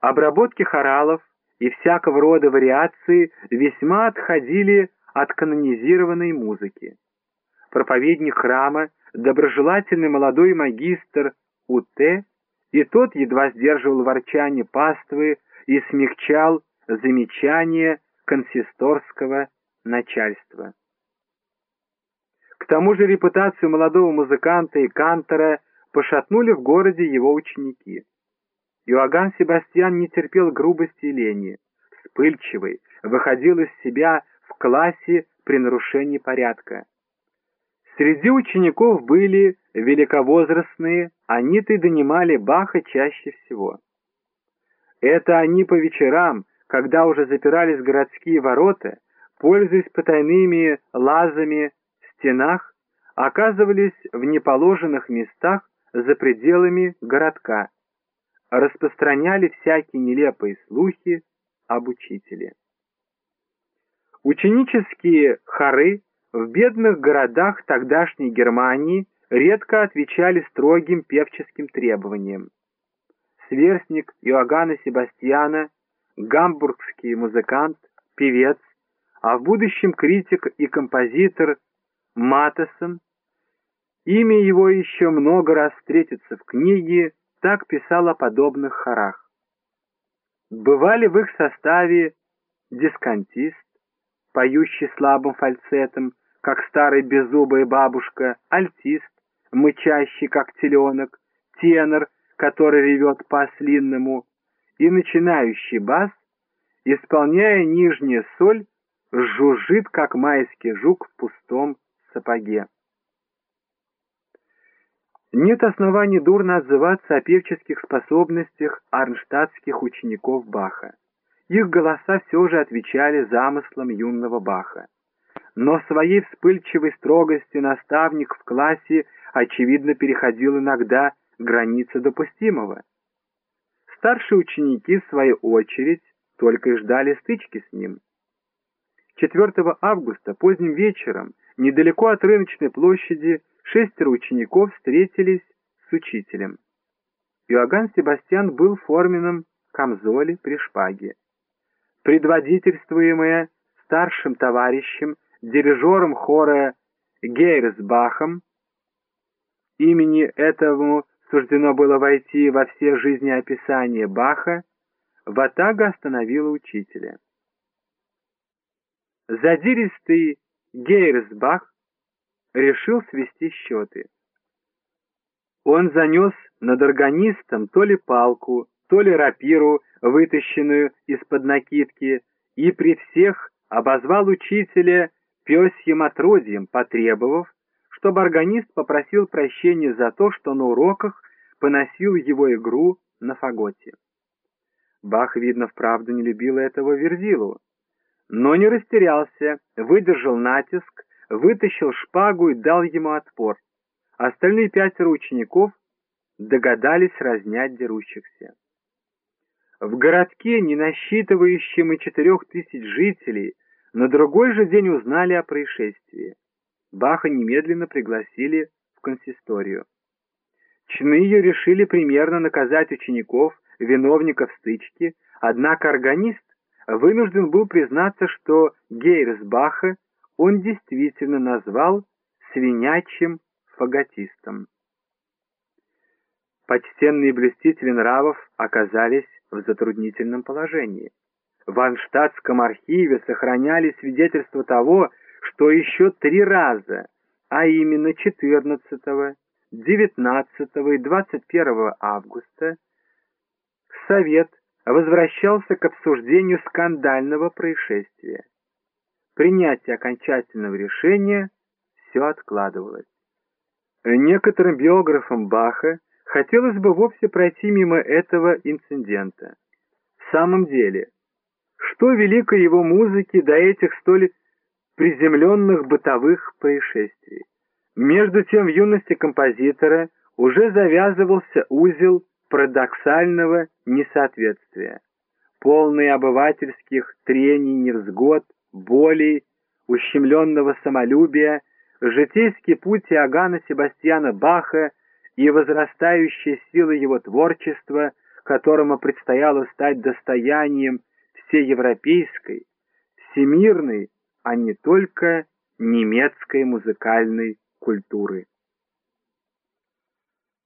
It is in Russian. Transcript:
Обработки хоралов и всякого рода вариации весьма отходили от канонизированной музыки. Проповедник храма, доброжелательный молодой магистр У.Т., и тот едва сдерживал ворчание паствы и смягчал замечания консисторского начальства. К тому же репутацию молодого музыканта и кантора пошатнули в городе его ученики. Иоганн Себастьян не терпел грубости и лени, вспыльчивый, выходил из себя в классе при нарушении порядка. Среди учеников были великовозрастные, они-то и донимали Баха чаще всего. Это они по вечерам, когда уже запирались городские ворота, пользуясь потайными лазами в стенах, оказывались в неположенных местах за пределами городка, распространяли всякие нелепые слухи об учителе. Ученические хоры в бедных городах тогдашней Германии редко отвечали строгим певческим требованиям. Сверстник Иоганна Себастьяна, гамбургский музыкант, певец, а в будущем критик и композитор Матесон, имя его еще много раз встретится в книге, так писал о подобных хорах. Бывали в их составе дисконтист, поющий слабым фальцетом, как старая беззубая бабушка, альтист, мычащий, как теленок, тенор, который ревет по-ослинному, и начинающий бас, исполняя нижняя соль, жужжит, как майский жук в пустом сапоге. Нет оснований дурно отзываться о певческих способностях арнштадтских учеников Баха. Их голоса все же отвечали замыслам юного Баха но своей вспыльчивой строгости наставник в классе, очевидно, переходил иногда границы допустимого. Старшие ученики, в свою очередь, только и ждали стычки с ним. 4 августа поздним вечером, недалеко от рыночной площади, шестеро учеников встретились с учителем. Иоганн Себастьян был форменным камзоле при шпаге. Предводительствуемая старшим товарищем дирижером хора Гейрсбахом. Имени этому суждено было войти во все жизнеописания Баха, Ватага остановила учителя. Задиристый Гейрсбах решил свести счеты. Он занес над органистом то ли палку, то ли рапиру, вытащенную из-под накидки, и при всех обозвал учителя пёсьим отродьем, потребовав, чтобы органист попросил прощения за то, что на уроках поносил его игру на фаготе. Бах, видно, вправду не любил этого Верзилу, но не растерялся, выдержал натиск, вытащил шпагу и дал ему отпор. Остальные пятеро учеников догадались разнять дерущихся. В городке, не насчитывающем и четырех тысяч жителей, на другой же день узнали о происшествии. Баха немедленно пригласили в консисторию. Чины ее решили примерно наказать учеников, виновников стычки, однако органист вынужден был признаться, что Гейрсбаха он действительно назвал свинячим фаготистом. Почтенные блюстители нравов оказались в затруднительном положении в Анштадтском архиве сохраняли свидетельства того, что еще три раза, а именно 14, 19 и 21 августа, Совет возвращался к обсуждению скандального происшествия. Принятие окончательного решения все откладывалось. Некоторым биографам Баха хотелось бы вовсе пройти мимо этого инцидента. В самом деле, что великой его музыки до этих столь приземленных бытовых происшествий? Между тем в юности композитора уже завязывался узел парадоксального несоответствия, полный обывательских трений невзгод, боли, ущемленного самолюбия, житейский путь Иоганна Себастьяна Баха и возрастающие силы его творчества, которому предстояло стать достоянием всеевропейской, всемирной, а не только немецкой музыкальной культуры.